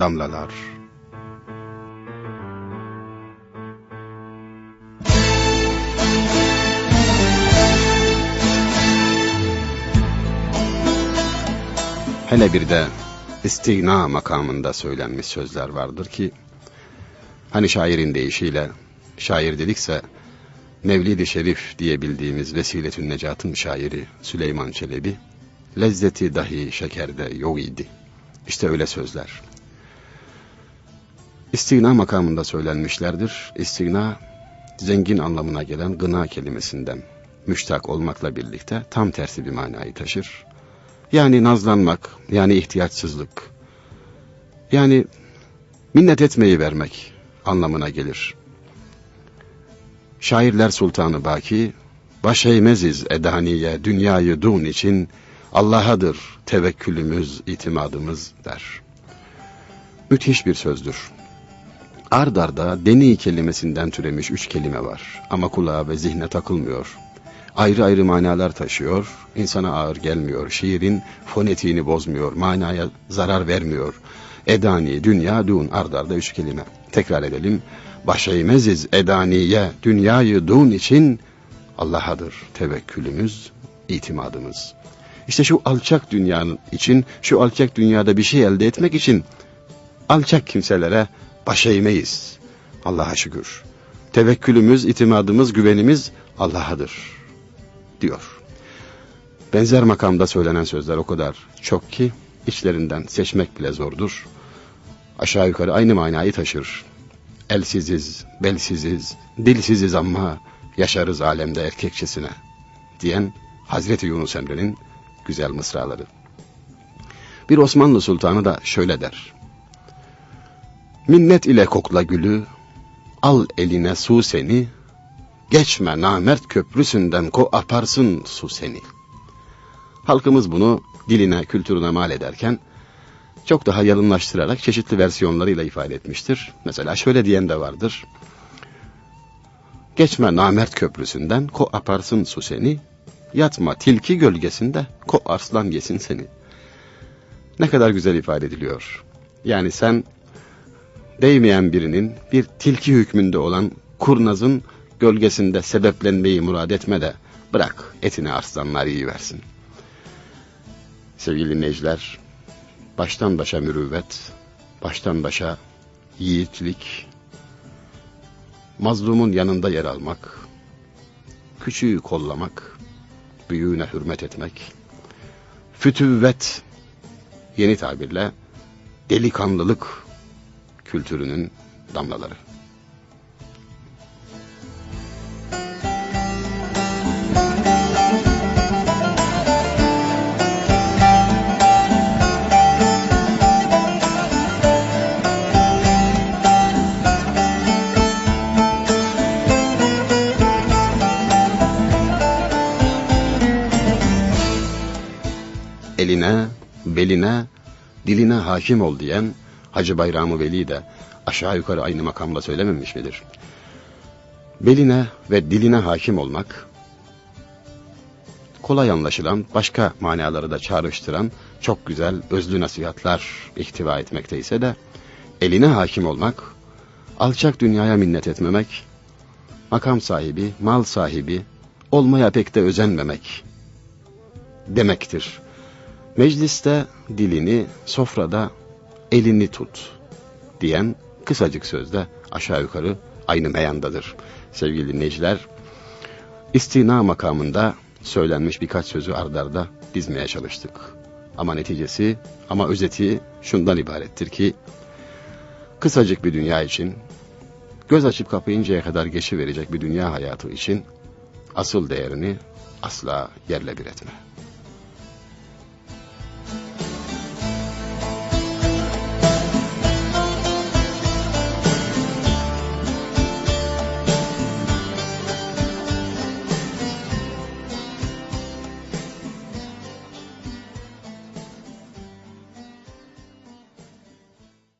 damlalar. Hele bir de istigna makamında söylenmiş sözler vardır ki, hani şairin deyişiyle, şair dedikse, Mevlid-i Şerif diye Vesiletün Necat'ın şairi Süleyman Çelebi, lezzeti dahi şekerde yok idi. İşte öyle sözler. İstigna makamında söylenmişlerdir. İstigna, zengin anlamına gelen gına kelimesinden müştak olmakla birlikte tam tersi bir manayı taşır. Yani nazlanmak, yani ihtiyaçsızlık, yani minnet etmeyi vermek anlamına gelir. Şairler Sultanı Baki, baş eğmeziz edaniye dünyayı dun için Allah'adır tevekkülümüz, itimadımız der. Müthiş bir sözdür. Ard arda deni kelimesinden türemiş üç kelime var ama kulağa ve zihne takılmıyor. Ayrı ayrı manalar taşıyor, insana ağır gelmiyor, şiirin fonetiğini bozmuyor, manaya zarar vermiyor. Edani, dünya, dun, ard arda üç kelime. Tekrar edelim. Başeğmeziz edaniye, dünyayı dun için Allah'adır tevekkülümüz, itimadımız. İşte şu alçak dünyanın için, şu alçak dünyada bir şey elde etmek için alçak kimselere baş eğmeyiz. Allah'a şükür. Tevekkülümüz, itimadımız, güvenimiz Allah'adır diyor. Benzer makamda söylenen sözler o kadar çok ki içlerinden seçmek bile zordur. Aşağı yukarı aynı manayı taşır. Elsiziz, belsiziz, dilsiziz ama yaşarız alemde erkekçesine diyen Hazreti Yunus Emre'nin güzel mısraları. Bir Osmanlı sultanı da şöyle der. Minnet ile kokla gülü, al eline su seni, geçme namert köprüsünden ko aparsın su seni. Halkımız bunu diline, kültürüne mal ederken, çok daha yalınlaştırarak çeşitli versiyonlarıyla ifade etmiştir. Mesela şöyle diyen de vardır. Geçme namert köprüsünden ko aparsın su seni, Yatma tilki gölgesinde, ko arslan yesin seni. Ne kadar güzel ifade ediliyor. Yani sen değmeyen birinin bir tilki hükmünde olan kurnazın gölgesinde sebeplenmeyi murad etme de bırak etini arslanlar yiyiversin. Sevgili dinleyiciler, baştan başa mürüvvet, baştan başa yiğitlik, mazlumun yanında yer almak, küçüğü kollamak, büyüğüne hürmet etmek, fütüvvet, yeni tabirle delikanlılık kültürünün damlaları. eline, beline, diline hakim ol diyen Hacı Bayramı Veli de aşağı yukarı aynı makamla söylememiş midir? Beline ve diline hakim olmak, kolay anlaşılan, başka manaları da çağrıştıran çok güzel özlü nasihatler ihtiva etmekte ise de, eline hakim olmak, alçak dünyaya minnet etmemek, makam sahibi, mal sahibi, olmaya pek de özenmemek demektir. Mecliste dilini, sofrada elini tut diyen kısacık sözde aşağı yukarı aynı meyandadır. Sevgili dinleyiciler, istina makamında söylenmiş birkaç sözü ardarda dizmeye çalıştık. Ama neticesi, ama özeti şundan ibarettir ki, kısacık bir dünya için, göz açıp kapayıncaya kadar geçiverecek bir dünya hayatı için, asıl değerini asla yerle bir etme.